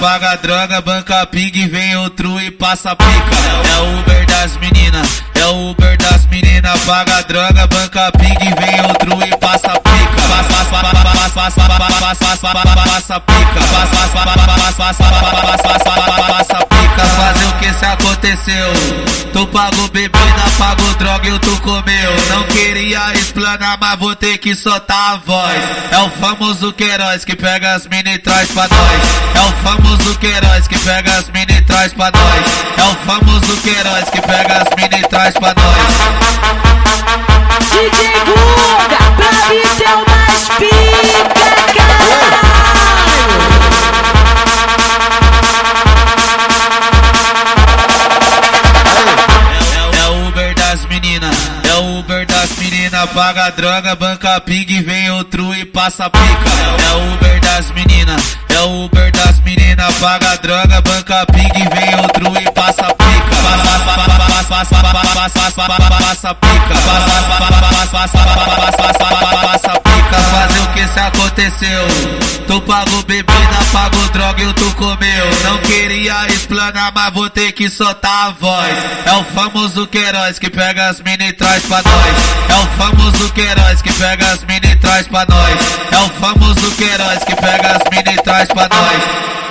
paga droga, banca ping, vem outro e passa pica. É o Uber das menina, é o Uber das menina, paga droga, banca ping, vem outro e passa pica. Passa, passa, passa, passa, passa, passa, passa pica. Passa, passa, passa, passa, passa aconteceu? Tu pagou bebida, pagou droga e tu comeu. Não queria explanar, mas vou ter que soltar a voz. É o famoso Queiroz que pega as mini e traz pra nós. É o famoso Queiroz que pega as mini e traz pra nós. É o famoso Queiroz que pega as mini e traz pra nós. DJ é o Uber das menina, paga droga, banca ping, vem outro e passa pica. É o Uber das menina, é o Uber das menina, paga droga, banca ping, vem outro e passa pica. Passa, passa, passa, passa, passa pica. Pica. Fazer o que se aconteceu? Tu pagou bebida, pagou droga e tu comeu. Não queria explanar, mas vou ter que soltar a voz. É o famoso Queiroz que pega as mini e traz pra nós. É o famoso Queiroz que pega as mini e traz pra nós. É o famoso Queiroz que pega as mini e traz pra nós.